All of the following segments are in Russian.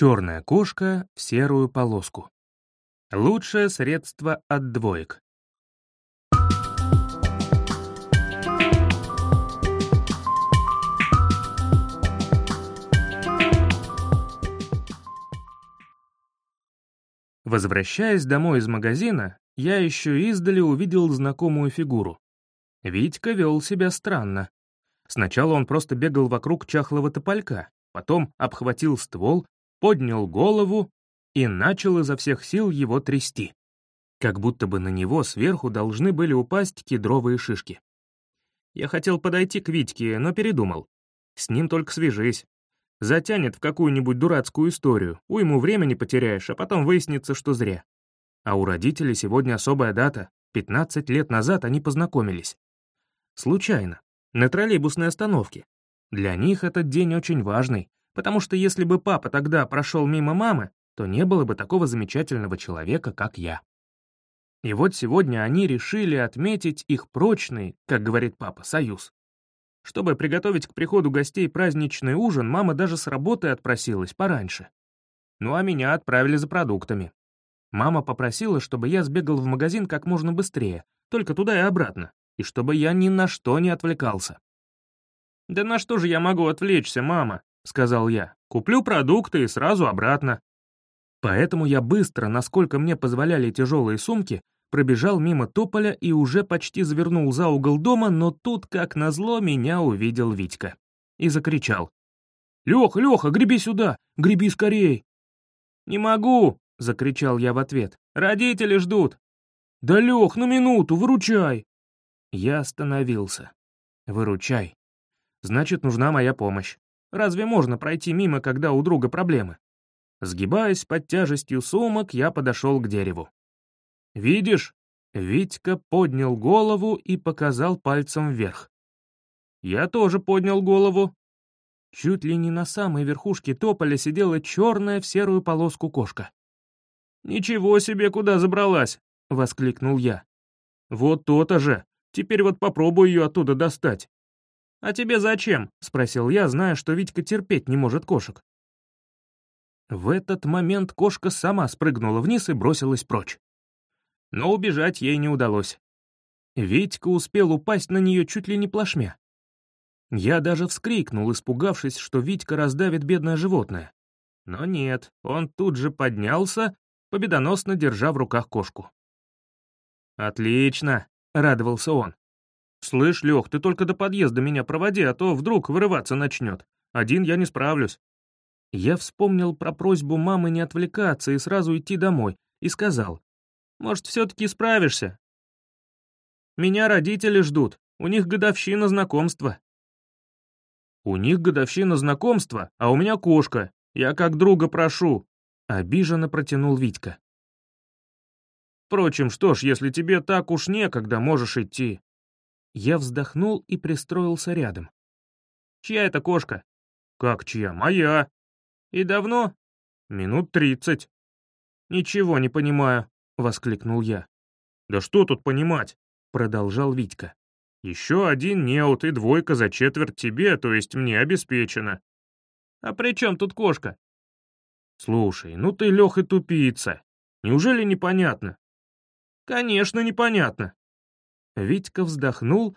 Черная кошка в серую полоску. Лучшее средство от двоек. Возвращаясь домой из магазина, я еще издали увидел знакомую фигуру. Витька вел себя странно. Сначала он просто бегал вокруг чахлого тополька, потом обхватил ствол, поднял голову и начал изо всех сил его трясти. Как будто бы на него сверху должны были упасть кедровые шишки. Я хотел подойти к Витьке, но передумал. С ним только свяжись. Затянет в какую-нибудь дурацкую историю, уйму времени потеряешь, а потом выяснится, что зря. А у родителей сегодня особая дата. 15 лет назад они познакомились. Случайно, на троллейбусной остановке. Для них этот день очень важный, потому что если бы папа тогда прошел мимо мамы, то не было бы такого замечательного человека, как я. И вот сегодня они решили отметить их прочный, как говорит папа, союз. Чтобы приготовить к приходу гостей праздничный ужин, мама даже с работы отпросилась пораньше. Ну а меня отправили за продуктами. Мама попросила, чтобы я сбегал в магазин как можно быстрее, только туда и обратно, и чтобы я ни на что не отвлекался. «Да на что же я могу отвлечься, мама?» — сказал я. «Куплю продукты и сразу обратно». Поэтому я быстро, насколько мне позволяли тяжелые сумки, пробежал мимо тополя и уже почти завернул за угол дома, но тут, как назло, меня увидел Витька. И закричал. «Леха, Леха, греби сюда! Греби скорей!» «Не могу!» — закричал я в ответ. «Родители ждут!» «Да, Лех, на минуту, выручай!» Я остановился. «Выручай. Значит, нужна моя помощь. Разве можно пройти мимо, когда у друга проблемы?» Сгибаясь под тяжестью сумок, я подошел к дереву. «Видишь?» Витька поднял голову и показал пальцем вверх. Я тоже поднял голову. Чуть ли не на самой верхушке тополя сидела черная в серую полоску кошка. «Ничего себе, куда забралась!» — воскликнул я. «Вот то-то же! Теперь вот попробую ее оттуда достать». «А тебе зачем?» — спросил я, зная, что Витька терпеть не может кошек. В этот момент кошка сама спрыгнула вниз и бросилась прочь. Но убежать ей не удалось. Витька успел упасть на нее чуть ли не плашмя. Я даже вскрикнул, испугавшись, что Витька раздавит бедное животное. Но нет, он тут же поднялся, победоносно держа в руках кошку. «Отлично!» — радовался он. «Слышь, Лех, ты только до подъезда меня проводи, а то вдруг вырываться начнет. Один я не справлюсь». Я вспомнил про просьбу мамы не отвлекаться и сразу идти домой, и сказал, «Может, все-таки справишься? Меня родители ждут, у них годовщина знакомства». «У них годовщина знакомства, а у меня кошка, я как друга прошу», — обиженно протянул Витька. «Впрочем, что ж, если тебе так уж некогда, можешь идти». Я вздохнул и пристроился рядом. «Чья это кошка?» «Как чья? Моя!» «И давно?» «Минут тридцать». «Ничего не понимаю», — воскликнул я. «Да что тут понимать?» — продолжал Витька. «Еще один неут и двойка за четверть тебе, то есть мне обеспечено». «А при чем тут кошка?» «Слушай, ну ты, Леха, тупица. Неужели непонятно?» «Конечно, непонятно». Витька вздохнул,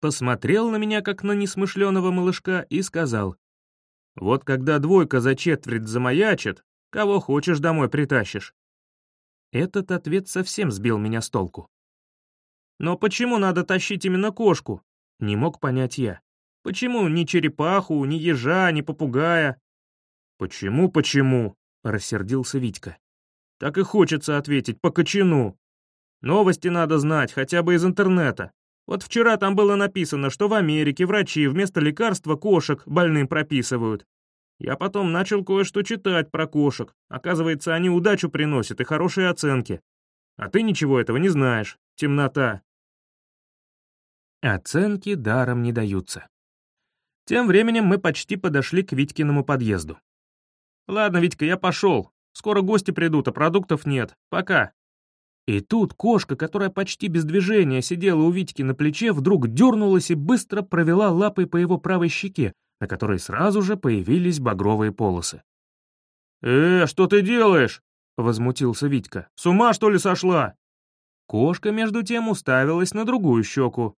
посмотрел на меня, как на несмышленого малышка, и сказал, вот когда двойка за четверть замаячит, кого хочешь домой притащишь. Этот ответ совсем сбил меня с толку. Но почему надо тащить именно кошку? Не мог понять я. Почему ни черепаху, ни ежа, ни попугая? Почему, почему? Рассердился Витька. Так и хочется ответить, по кочану. Новости надо знать, хотя бы из интернета. Вот вчера там было написано, что в Америке врачи вместо лекарства кошек больным прописывают. Я потом начал кое-что читать про кошек. Оказывается, они удачу приносят и хорошие оценки. А ты ничего этого не знаешь. Темнота. Оценки даром не даются. Тем временем мы почти подошли к Витькиному подъезду. «Ладно, Витька, я пошел. Скоро гости придут, а продуктов нет. Пока». И тут кошка, которая почти без движения сидела у Витьки на плече, вдруг дернулась и быстро провела лапой по его правой щеке, на которой сразу же появились багровые полосы. «Э, что ты делаешь?» — возмутился Витька. «С ума, что ли, сошла?» Кошка, между тем, уставилась на другую щеку.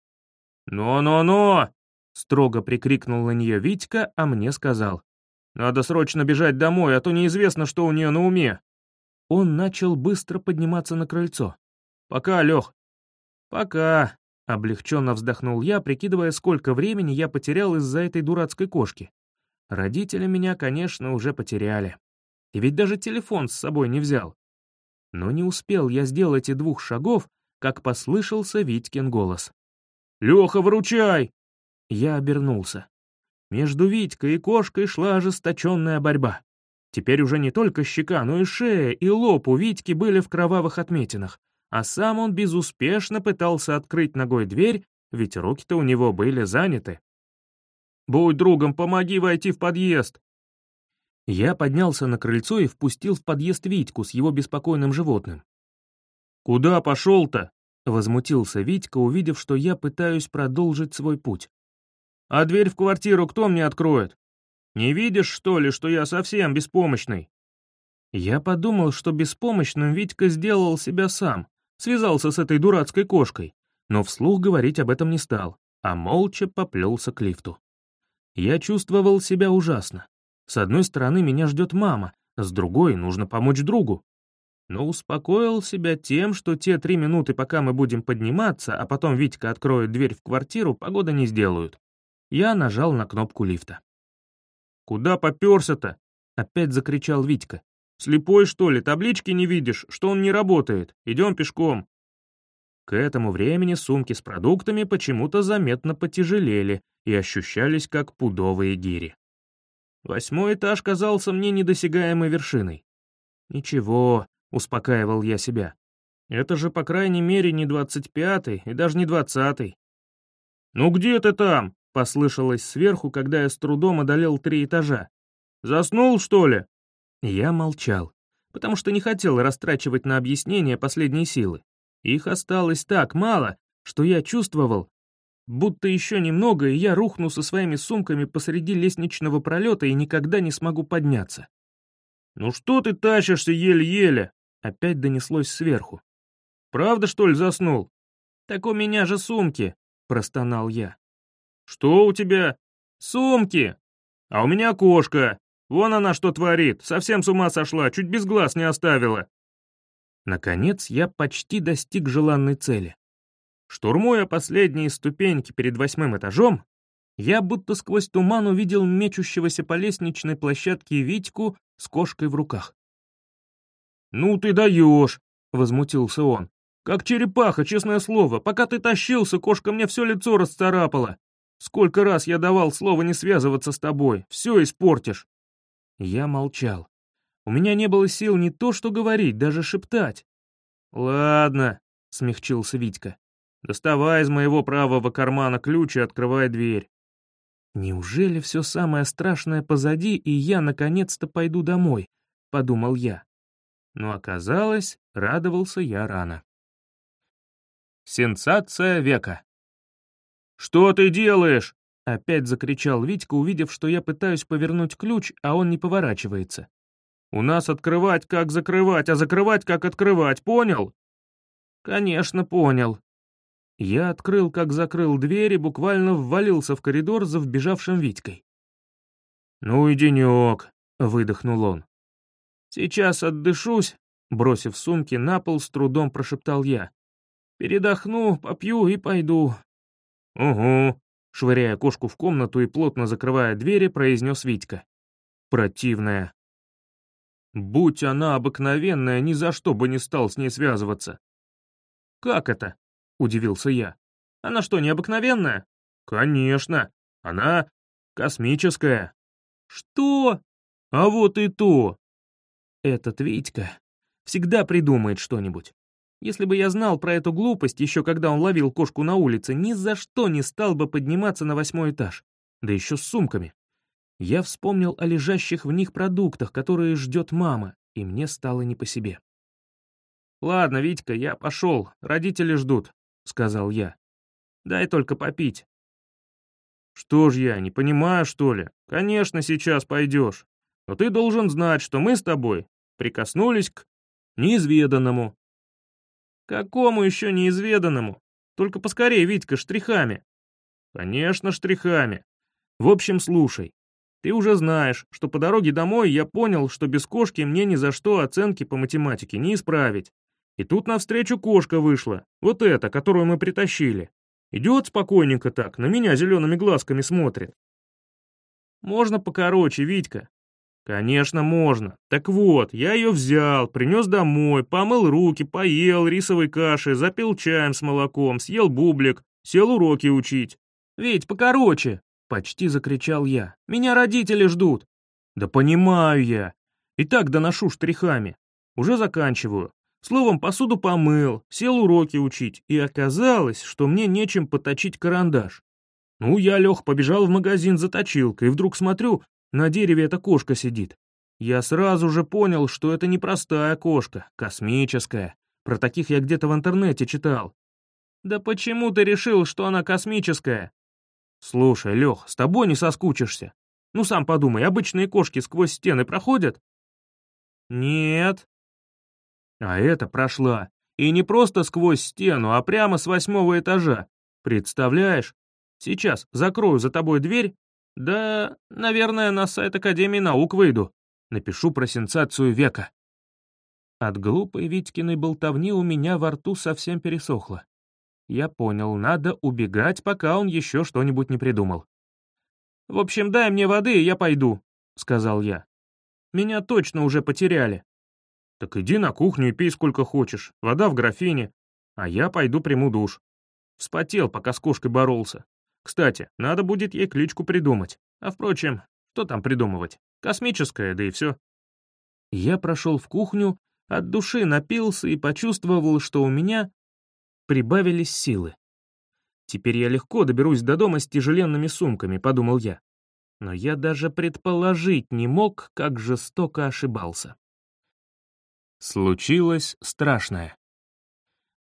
«Но-но-но!» — строго прикрикнул на нее Витька, а мне сказал. «Надо срочно бежать домой, а то неизвестно, что у нее на уме». Он начал быстро подниматься на крыльцо. «Пока, Лех». «Пока», — облегченно вздохнул я, прикидывая, сколько времени я потерял из-за этой дурацкой кошки. Родители меня, конечно, уже потеряли. И ведь даже телефон с собой не взял. Но не успел я сделать и двух шагов, как послышался Витькин голос. «Леха, выручай!» Я обернулся. Между Витькой и кошкой шла ожесточенная борьба. Теперь уже не только щека, но и шея, и лоб у Витьки были в кровавых отметинах, а сам он безуспешно пытался открыть ногой дверь, ведь руки-то у него были заняты. «Будь другом, помоги войти в подъезд!» Я поднялся на крыльцо и впустил в подъезд Витьку с его беспокойным животным. «Куда пошел-то?» — возмутился Витька, увидев, что я пытаюсь продолжить свой путь. «А дверь в квартиру кто мне откроет? Не видишь, что ли, что я совсем беспомощный?» Я подумал, что беспомощным Витька сделал себя сам, связался с этой дурацкой кошкой, но вслух говорить об этом не стал, а молча поплелся к лифту. Я чувствовал себя ужасно. С одной стороны, меня ждет мама, с другой — нужно помочь другу. Но успокоил себя тем, что те три минуты, пока мы будем подниматься, а потом Витька откроет дверь в квартиру, погода не сделают. Я нажал на кнопку лифта. «Куда попёрся-то?» — опять закричал Витька. «Слепой, что ли, таблички не видишь, что он не работает? Идем пешком». К этому времени сумки с продуктами почему-то заметно потяжелели и ощущались как пудовые гири. Восьмой этаж казался мне недосягаемой вершиной. «Ничего», — успокаивал я себя. «Это же, по крайней мере, не двадцать пятый и даже не двадцатый». «Ну где ты там?» — послышалось сверху, когда я с трудом одолел три этажа. «Заснул, что ли?» Я молчал, потому что не хотел растрачивать на объяснение последние силы. Их осталось так мало, что я чувствовал, Будто еще немного, и я рухну со своими сумками посреди лестничного пролета и никогда не смогу подняться. «Ну что ты тащишься еле-еле?» Опять донеслось сверху. «Правда, что ли, заснул?» «Так у меня же сумки», — простонал я. «Что у тебя?» «Сумки!» «А у меня кошка. Вон она что творит, совсем с ума сошла, чуть без глаз не оставила». Наконец я почти достиг желанной цели. Штурмуя последние ступеньки перед восьмым этажом, я будто сквозь туман увидел мечущегося по лестничной площадке Витьку с кошкой в руках. «Ну ты даешь!» — возмутился он. «Как черепаха, честное слово. Пока ты тащился, кошка мне все лицо расцарапала. Сколько раз я давал слово не связываться с тобой. Все испортишь». Я молчал. У меня не было сил не то что говорить, даже шептать. «Ладно», — смягчился Витька. Доставай из моего правого кармана ключ и открывай дверь. Неужели все самое страшное позади, и я наконец-то пойду домой? Подумал я. Но оказалось, радовался я рано. Сенсация века. «Что ты делаешь?» — опять закричал Витька, увидев, что я пытаюсь повернуть ключ, а он не поворачивается. «У нас открывать как закрывать, а закрывать как открывать, понял?» «Конечно, понял», я открыл, как закрыл дверь и буквально ввалился в коридор за вбежавшим Витькой. «Ну и денек», — выдохнул он. «Сейчас отдышусь», — бросив сумки на пол, с трудом прошептал я. «Передохну, попью и пойду». «Угу», — швыряя кошку в комнату и плотно закрывая двери, произнес Витька. «Противная». «Будь она обыкновенная, ни за что бы не стал с ней связываться». «Как это?» — удивился я. «Она что, необыкновенная?» «Конечно. Она космическая». «Что?» «А вот и то!» Этот Витька всегда придумает что-нибудь. Если бы я знал про эту глупость, еще когда он ловил кошку на улице, ни за что не стал бы подниматься на восьмой этаж. Да еще с сумками. Я вспомнил о лежащих в них продуктах, которые ждет мама, и мне стало не по себе. «Ладно, Витька, я пошел, родители ждут. — сказал я. «Дай только попить». «Что ж я, не понимаю, что ли? Конечно, сейчас пойдешь. Но ты должен знать, что мы с тобой прикоснулись к неизведанному». «Какому еще неизведанному? Только поскорее, Витька, штрихами». «Конечно, штрихами. В общем, слушай. Ты уже знаешь, что по дороге домой я понял, что без кошки мне ни за что оценки по математике не исправить. И тут навстречу кошка вышла, вот эта, которую мы притащили. Идет спокойненько так, на меня зелеными глазками смотрит. Можно покороче, Витька? Конечно, можно. Так вот, я ее взял, принес домой, помыл руки, поел рисовой каши, запил чаем с молоком, съел бублик, сел уроки учить. Ведь покороче. Почти закричал я. «Меня родители ждут!» «Да понимаю я. И так доношу штрихами. Уже заканчиваю. Словом, посуду помыл, сел уроки учить, и оказалось, что мне нечем поточить карандаш. Ну, я, Лех, побежал в магазин за точилкой, и вдруг смотрю, на дереве эта кошка сидит. Я сразу же понял, что это не простая кошка, космическая. Про таких я где-то в интернете читал. «Да почему ты решил, что она космическая?» «Слушай, Лех, с тобой не соскучишься. Ну сам подумай, обычные кошки сквозь стены проходят?» «Нет». А это прошла. И не просто сквозь стену, а прямо с восьмого этажа. Представляешь? Сейчас закрою за тобой дверь. Да, наверное, на сайт Академии наук выйду. Напишу про сенсацию века. От глупой Витькиной болтовни у меня во рту совсем пересохло. Я понял, надо убегать, пока он еще что-нибудь не придумал. «В общем, дай мне воды, и я пойду», — сказал я. «Меня точно уже потеряли». «Так иди на кухню и пей сколько хочешь, вода в графине, а я пойду приму душ». Вспотел, пока с кошкой боролся. Кстати, надо будет ей кличку придумать. А впрочем, что там придумывать? Космическая, да и все. Я прошел в кухню, от души напился и почувствовал, что у меня прибавились силы. «Теперь я легко доберусь до дома с тяжеленными сумками», — подумал я. Но я даже предположить не мог, как жестоко ошибался. Случилось страшное.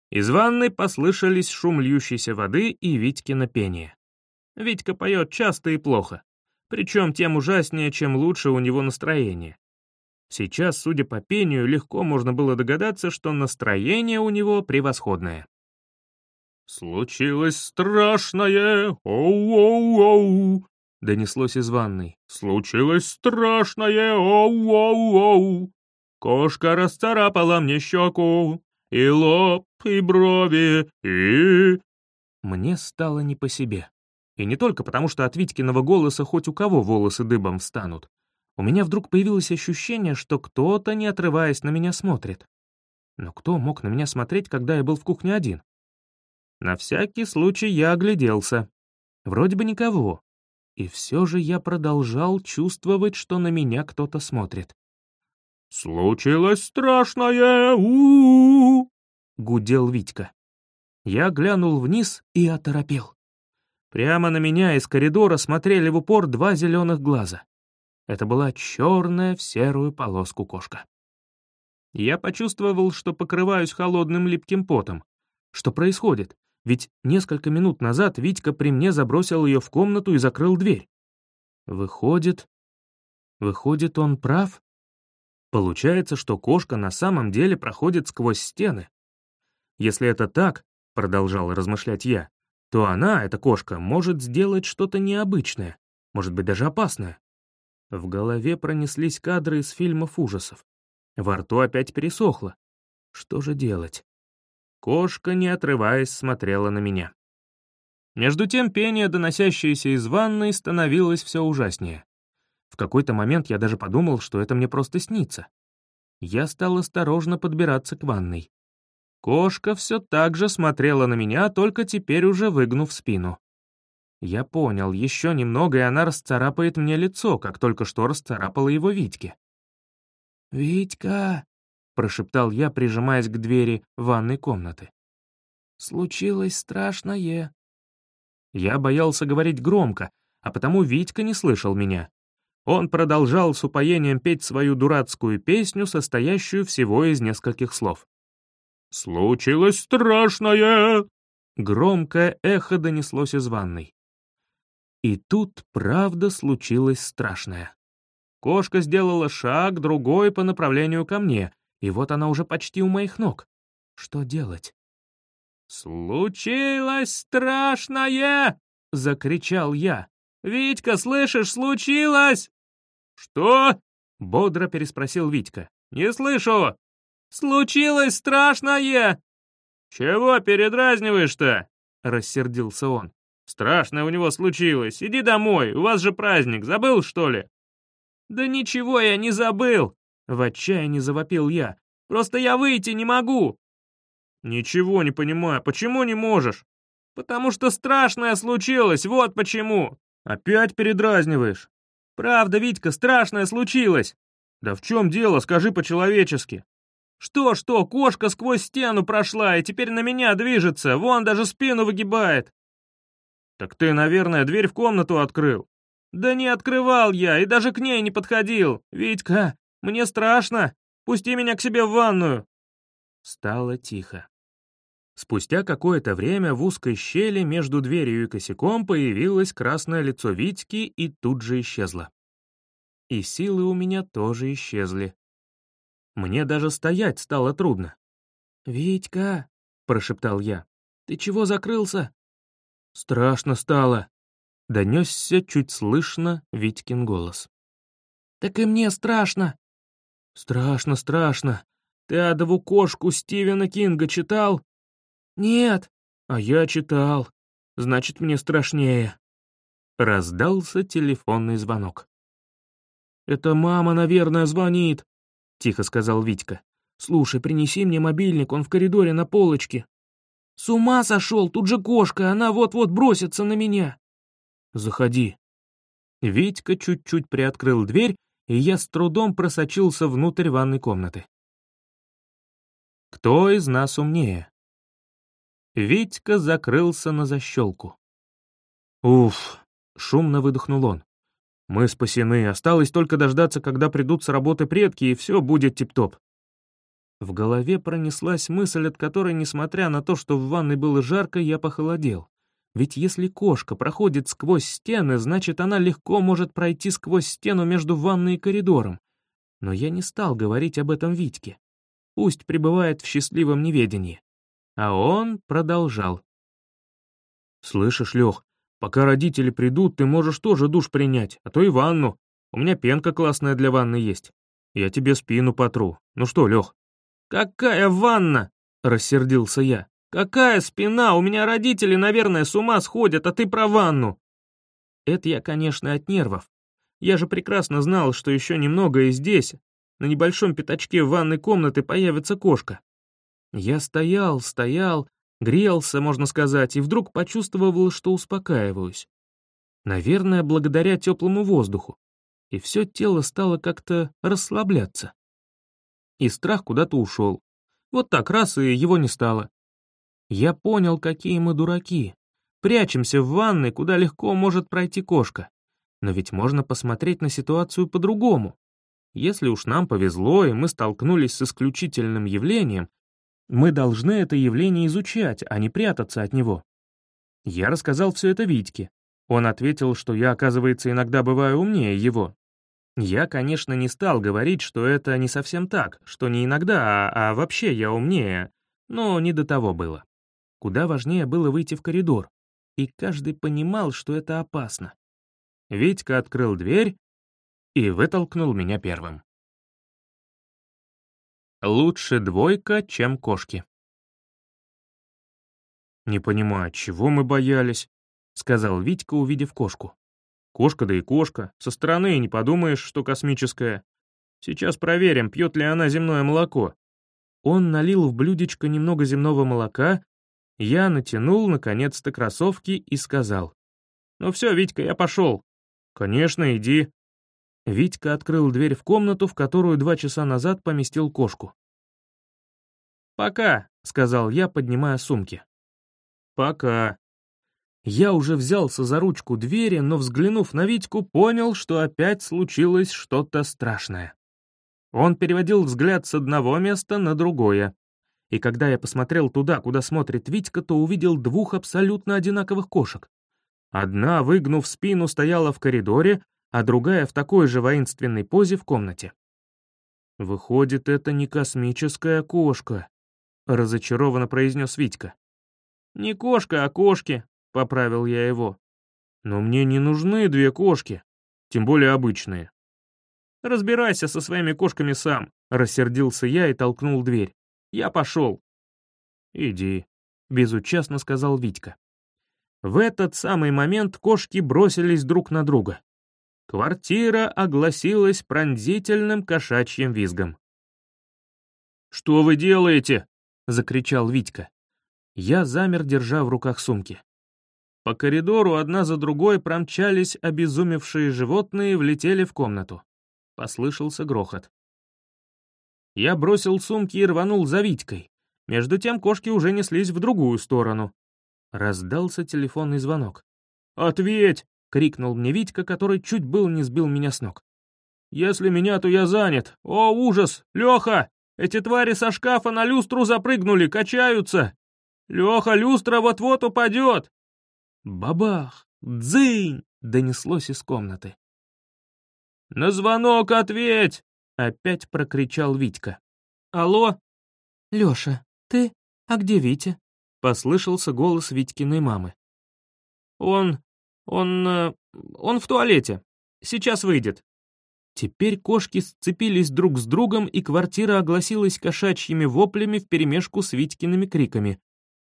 Из ванной послышались шум льющейся воды и Витькино пение. Витька поет часто и плохо, причем тем ужаснее, чем лучше у него настроение. Сейчас, судя по пению, легко можно было догадаться, что настроение у него превосходное. «Случилось страшное! Оу-оу-оу!» — донеслось из ванной. «Случилось страшное! Оу-оу-оу!» Кошка расцарапала мне щеку, и лоб, и брови, и... Мне стало не по себе. И не только потому, что от Витькиного голоса хоть у кого волосы дыбом встанут. У меня вдруг появилось ощущение, что кто-то, не отрываясь, на меня смотрит. Но кто мог на меня смотреть, когда я был в кухне один? На всякий случай я огляделся. Вроде бы никого. И все же я продолжал чувствовать, что на меня кто-то смотрит. «Случилось страшное! у, -у, -у гудел Витька. Я глянул вниз и оторопел. Прямо на меня из коридора смотрели в упор два зеленых глаза. Это была черная в серую полоску кошка. Я почувствовал, что покрываюсь холодным липким потом. Что происходит? Ведь несколько минут назад Витька при мне забросил ее в комнату и закрыл дверь. Выходит... Выходит, он прав? Получается, что кошка на самом деле проходит сквозь стены. Если это так, продолжал размышлять я, то она, эта кошка, может сделать что-то необычное, может быть, даже опасное. В голове пронеслись кадры из фильмов ужасов. Во рту опять пересохло. Что же делать? Кошка, не отрываясь, смотрела на меня. Между тем пение, доносящееся из ванной, становилось все ужаснее. В какой-то момент я даже подумал, что это мне просто снится. Я стал осторожно подбираться к ванной. Кошка все так же смотрела на меня, только теперь уже выгнув спину. Я понял, еще немного, и она расцарапает мне лицо, как только что расцарапала его Витьке. «Витька!» прошептал я, прижимаясь к двери ванной комнаты. «Случилось страшное». Я боялся говорить громко, а потому Витька не слышал меня. Он продолжал с упоением петь свою дурацкую песню, состоящую всего из нескольких слов. «Случилось страшное!» Громкое эхо донеслось из ванной. И тут правда случилось страшное. Кошка сделала шаг, другой по направлению ко мне, и вот она уже почти у моих ног. Что делать? «Случилось страшное!» — закричал я. «Витька, слышишь, случилось!» «Что?» — бодро переспросил Витька. «Не слышу!» «Случилось страшное!» «Чего передразниваешь-то?» — рассердился он. «Страшное у него случилось. Иди домой, у вас же праздник. Забыл, что ли?» «Да ничего я не забыл!» — в отчаянии завопил я. «Просто я выйти не могу!» «Ничего не понимаю. Почему не можешь?» «Потому что страшное случилось, вот почему!» «Опять передразниваешь?» «Правда, Витька, страшное случилось!» «Да в чем дело, скажи по-человечески!» «Что-что, кошка сквозь стену прошла и теперь на меня движется, вон даже спину выгибает!» «Так ты, наверное, дверь в комнату открыл?» «Да не открывал я и даже к ней не подходил! Витька, мне страшно! Пусти меня к себе в ванную!» Стало тихо. Спустя какое-то время в узкой щели между дверью и косяком появилось красное лицо Витьки и тут же исчезло. И силы у меня тоже исчезли. Мне даже стоять стало трудно. «Витька», — прошептал я, — «ты чего закрылся?» «Страшно стало», — донесся чуть слышно Витькин голос. «Так и мне страшно». «Страшно, страшно. Ты адову кошку Стивена Кинга читал?» «Нет». «А я читал. Значит, мне страшнее». Раздался телефонный звонок. «Это мама, наверное, звонит», — тихо сказал Витька. «Слушай, принеси мне мобильник, он в коридоре на полочке». «С ума сошел, тут же кошка, она вот-вот бросится на меня». «Заходи». Витька чуть-чуть приоткрыл дверь, и я с трудом просочился внутрь ванной комнаты. Кто из нас умнее? Витька закрылся на защелку. «Уф!» — шумно выдохнул он. Мы спасены, осталось только дождаться, когда придут с работы предки, и все будет тип-топ. В голове пронеслась мысль, от которой, несмотря на то, что в ванной было жарко, я похолодел. Ведь если кошка проходит сквозь стены, значит, она легко может пройти сквозь стену между ванной и коридором. Но я не стал говорить об этом Витьке. Пусть пребывает в счастливом неведении. А он продолжал. «Слышишь, Лех, Пока родители придут, ты можешь тоже душ принять, а то и ванну. У меня пенка классная для ванны есть. Я тебе спину потру. Ну что, Лех?» «Какая ванна?» — рассердился я. «Какая спина? У меня родители, наверное, с ума сходят, а ты про ванну!» Это я, конечно, от нервов. Я же прекрасно знал, что еще немного и здесь, на небольшом пятачке ванной комнаты, появится кошка. Я стоял, стоял, Грелся, можно сказать, и вдруг почувствовал, что успокаиваюсь. Наверное, благодаря теплому воздуху. И все тело стало как-то расслабляться. И страх куда-то ушел. Вот так раз, и его не стало. Я понял, какие мы дураки. Прячемся в ванной, куда легко может пройти кошка. Но ведь можно посмотреть на ситуацию по-другому. Если уж нам повезло, и мы столкнулись с исключительным явлением, мы должны это явление изучать, а не прятаться от него. Я рассказал все это Витьке. Он ответил, что я, оказывается, иногда бываю умнее его. Я, конечно, не стал говорить, что это не совсем так, что не иногда, а, а вообще я умнее, но не до того было. Куда важнее было выйти в коридор, и каждый понимал, что это опасно. Витька открыл дверь и вытолкнул меня первым. Лучше двойка, чем кошки. «Не понимаю, чего мы боялись?» — сказал Витька, увидев кошку. «Кошка да и кошка. Со стороны не подумаешь, что космическая. Сейчас проверим, пьет ли она земное молоко». Он налил в блюдечко немного земного молока, я натянул, наконец-то, кроссовки и сказал. «Ну все, Витька, я пошел». «Конечно, иди», Витька открыл дверь в комнату, в которую два часа назад поместил кошку. «Пока», — сказал я, поднимая сумки. «Пока». Я уже взялся за ручку двери, но, взглянув на Витьку, понял, что опять случилось что-то страшное. Он переводил взгляд с одного места на другое. И когда я посмотрел туда, куда смотрит Витька, то увидел двух абсолютно одинаковых кошек. Одна, выгнув спину, стояла в коридоре, а другая в такой же воинственной позе в комнате. «Выходит, это не космическая кошка», — разочарованно произнес Витька. «Не кошка, а кошки», — поправил я его. «Но мне не нужны две кошки, тем более обычные». «Разбирайся со своими кошками сам», — рассердился я и толкнул дверь. «Я пошел». «Иди», — безучастно сказал Витька. В этот самый момент кошки бросились друг на друга. Квартира огласилась пронзительным кошачьим визгом. «Что вы делаете?» — закричал Витька. Я замер, держа в руках сумки. По коридору одна за другой промчались обезумевшие животные и влетели в комнату. Послышался грохот. Я бросил сумки и рванул за Витькой. Между тем кошки уже неслись в другую сторону. Раздался телефонный звонок. «Ответь!» — крикнул мне Витька, который чуть был не сбил меня с ног. «Если меня, то я занят. О, ужас! Леха! Эти твари со шкафа на люстру запрыгнули, качаются! Леха, люстра вот-вот упадет!» Бабах! Дзынь! донеслось из комнаты. «На звонок ответь!» — опять прокричал Витька. «Алло?» «Леша, ты? А где Витя?» — послышался голос Витькиной мамы. «Он... он... Э, он в туалете. Сейчас выйдет». Теперь кошки сцепились друг с другом, и квартира огласилась кошачьими воплями вперемешку с Витькиными криками.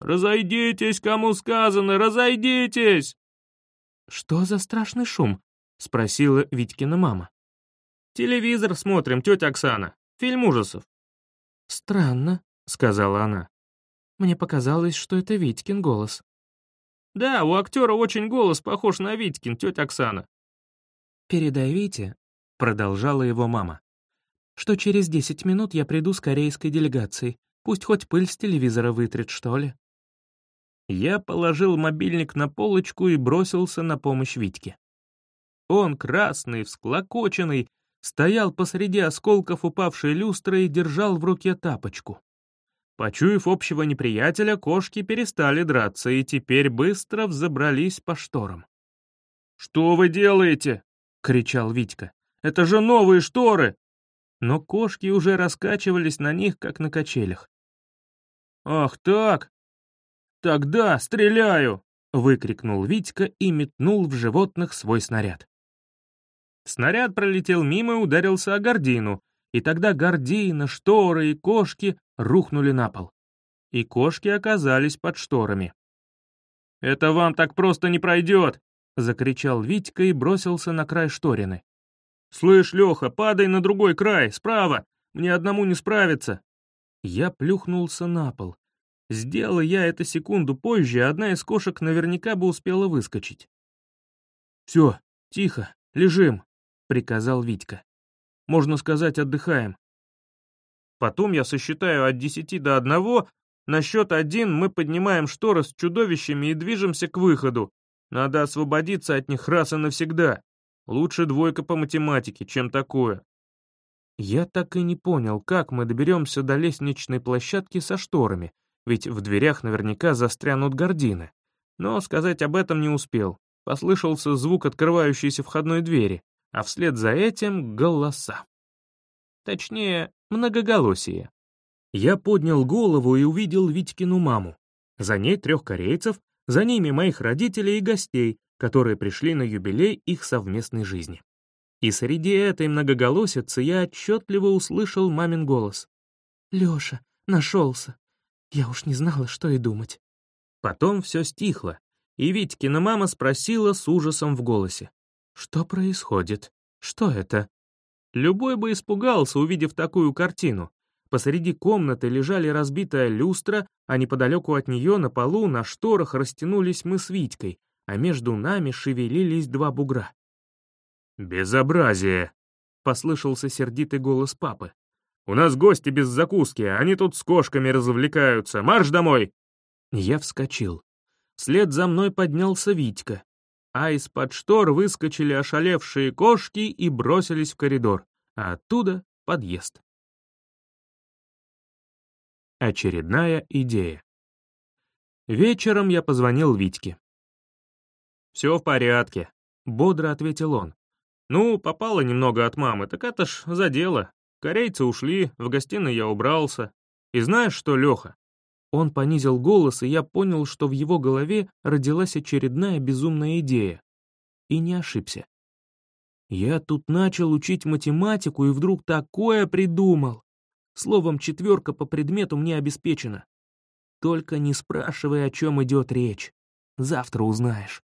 «Разойдитесь, кому сказано, разойдитесь!» «Что за страшный шум?» — спросила Витькина мама. «Телевизор смотрим, тетя Оксана. Фильм ужасов». «Странно», — сказала она. «Мне показалось, что это Витькин голос». «Да, у актера очень голос похож на Витькин, тетя Оксана». «Передай Вите», — продолжала его мама, «что через десять минут я приду с корейской делегацией. Пусть хоть пыль с телевизора вытрет, что ли». Я положил мобильник на полочку и бросился на помощь Витьке. Он, красный, всклокоченный, стоял посреди осколков упавшей люстры и держал в руке тапочку. Почуяв общего неприятеля, кошки перестали драться и теперь быстро взобрались по шторам. «Что вы делаете?» — кричал Витька. «Это же новые шторы!» Но кошки уже раскачивались на них, как на качелях. «Ах так!» «Тогда стреляю!» — выкрикнул Витька и метнул в животных свой снаряд. Снаряд пролетел мимо и ударился о гордину, и тогда гордина, шторы и кошки рухнули на пол. И кошки оказались под шторами. «Это вам так просто не пройдет!» — закричал Витька и бросился на край шторины. «Слышь, Леха, падай на другой край, справа! Мне одному не справиться!» Я плюхнулся на пол. Сделай я это секунду позже, одна из кошек наверняка бы успела выскочить. «Все, тихо, лежим», — приказал Витька. «Можно сказать, отдыхаем». Потом я сосчитаю от десяти до одного, на счет один мы поднимаем шторы с чудовищами и движемся к выходу. Надо освободиться от них раз и навсегда. Лучше двойка по математике, чем такое. Я так и не понял, как мы доберемся до лестничной площадки со шторами, ведь в дверях наверняка застрянут гардины. Но сказать об этом не успел. Послышался звук открывающейся входной двери, а вслед за этим — голоса. Точнее, многоголосие. Я поднял голову и увидел Витькину маму. За ней трех корейцев, за ними моих родителей и гостей, которые пришли на юбилей их совместной жизни. И среди этой многоголосицы я отчетливо услышал мамин голос. «Лёша, нашелся. Я уж не знала, что и думать. Потом все стихло, и Витькина мама спросила с ужасом в голосе. «Что происходит? Что это?» Любой бы испугался, увидев такую картину. Посреди комнаты лежали разбитая люстра, а неподалеку от нее на полу на шторах растянулись мы с Витькой, а между нами шевелились два бугра. «Безобразие!» — послышался сердитый голос папы. У нас гости без закуски, они тут с кошками развлекаются. Марш домой!» Я вскочил. Вслед за мной поднялся Витька. А из-под штор выскочили ошалевшие кошки и бросились в коридор, а оттуда — подъезд. Очередная идея. Вечером я позвонил Витьке. «Все в порядке», — бодро ответил он. Ну, попало немного от мамы, так это ж за дело. Корейцы ушли, в гостиной я убрался. И знаешь что, Леха?» Он понизил голос, и я понял, что в его голове родилась очередная безумная идея. И не ошибся. Я тут начал учить математику и вдруг такое придумал. Словом, четверка по предмету мне обеспечена. Только не спрашивай, о чем идет речь. Завтра узнаешь.